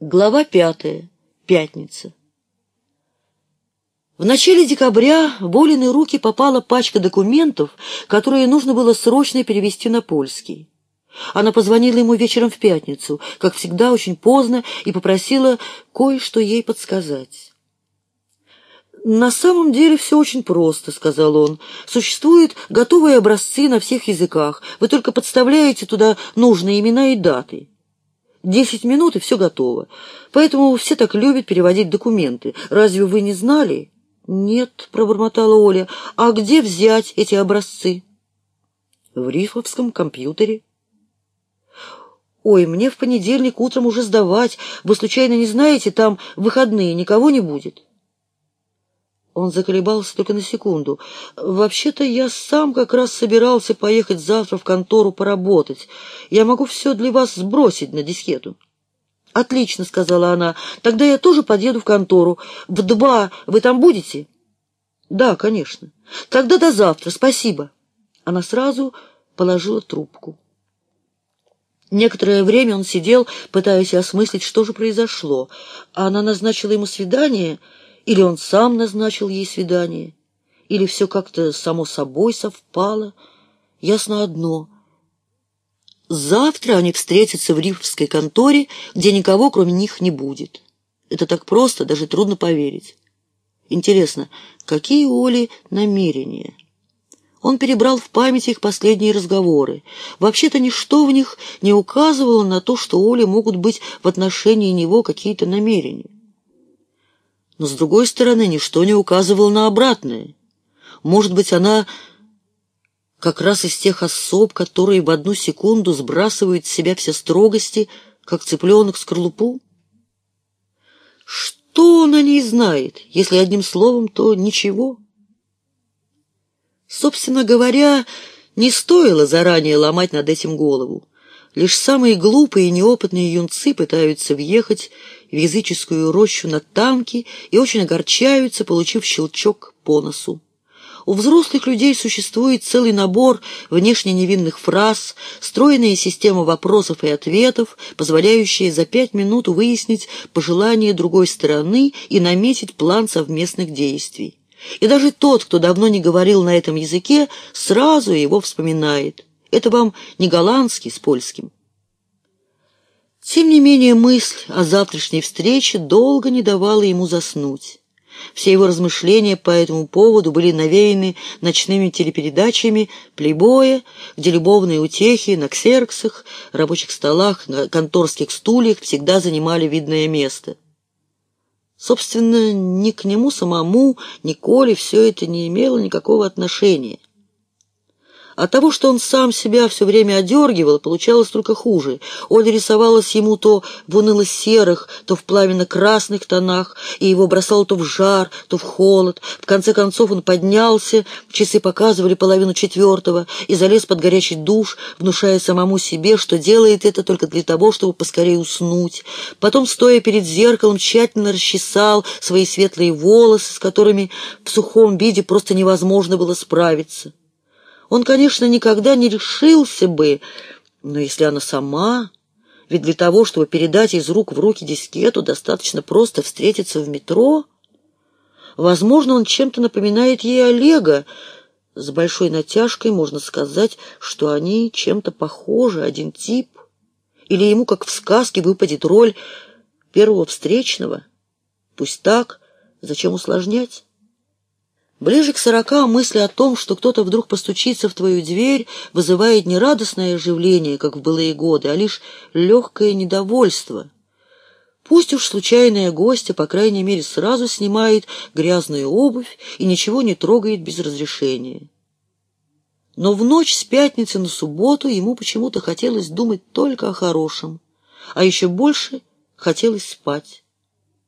Глава пятая. Пятница. В начале декабря в Болины руки попала пачка документов, которые нужно было срочно перевести на польский. Она позвонила ему вечером в пятницу, как всегда очень поздно, и попросила кое-что ей подсказать. «На самом деле все очень просто», — сказал он. «Существуют готовые образцы на всех языках. Вы только подставляете туда нужные имена и даты. Десять минут, и все готово. Поэтому все так любят переводить документы. Разве вы не знали? Нет, пробормотала Оля. А где взять эти образцы? В рифовском компьютере. Ой, мне в понедельник утром уже сдавать. Вы случайно не знаете, там выходные никого не будет? Он заколебался только на секунду. «Вообще-то я сам как раз собирался поехать завтра в контору поработать. Я могу все для вас сбросить на дискету». «Отлично», — сказала она. «Тогда я тоже подъеду в контору. В два вы там будете?» «Да, конечно. Тогда до завтра. Спасибо». Она сразу положила трубку. Некоторое время он сидел, пытаясь осмыслить, что же произошло. Она назначила ему свидание или он сам назначил ей свидание, или все как-то само собой совпало. Ясно одно. Завтра они встретятся в рифовской конторе, где никого, кроме них, не будет. Это так просто, даже трудно поверить. Интересно, какие у Оли намерения? Он перебрал в памяти их последние разговоры. Вообще-то ничто в них не указывало на то, что у Оли могут быть в отношении него какие-то намерения. Но, с другой стороны, ничто не указывало на обратное. Может быть, она как раз из тех особ, которые в одну секунду сбрасывают с себя все строгости, как цыпленок скорлупу? Что он о ней знает? Если одним словом, то ничего. Собственно говоря, не стоило заранее ломать над этим голову. Лишь самые глупые и неопытные юнцы пытаются въехать в языческую рощу на танки и очень огорчаются, получив щелчок по носу. У взрослых людей существует целый набор внешне невинных фраз, стройная система вопросов и ответов, позволяющая за пять минут выяснить пожелания другой стороны и наметить план совместных действий. И даже тот, кто давно не говорил на этом языке, сразу его вспоминает. Это вам не голландский с польским. Тем не менее, мысль о завтрашней встрече долго не давала ему заснуть. Все его размышления по этому поводу были навеяны ночными телепередачами «Плейбоя», где любовные утехи на ксерксах, рабочих столах, на конторских стульях всегда занимали видное место. Собственно, ни к нему самому, ни Коле все это не имело никакого отношения. От того, что он сам себя все время одергивал, получалось только хуже. Оля рисовалась ему то в уныло-серых, то в пламенно-красных тонах, и его бросало то в жар, то в холод. В конце концов он поднялся, часы показывали половину четвертого, и залез под горячий душ, внушая самому себе, что делает это только для того, чтобы поскорее уснуть. Потом, стоя перед зеркалом, тщательно расчесал свои светлые волосы, с которыми в сухом виде просто невозможно было справиться. Он, конечно, никогда не решился бы, но если она сама... Ведь для того, чтобы передать из рук в руки дискету, достаточно просто встретиться в метро. Возможно, он чем-то напоминает ей Олега. С большой натяжкой можно сказать, что они чем-то похожи, один тип. Или ему, как в сказке, выпадет роль первого встречного. Пусть так, зачем усложнять? Ближе к сорока мысль о том, что кто-то вдруг постучится в твою дверь, вызывает не радостное оживление, как в былые годы, а лишь легкое недовольство. Пусть уж случайная гостья, по крайней мере, сразу снимает грязную обувь и ничего не трогает без разрешения. Но в ночь с пятницы на субботу ему почему-то хотелось думать только о хорошем, а еще больше хотелось спать.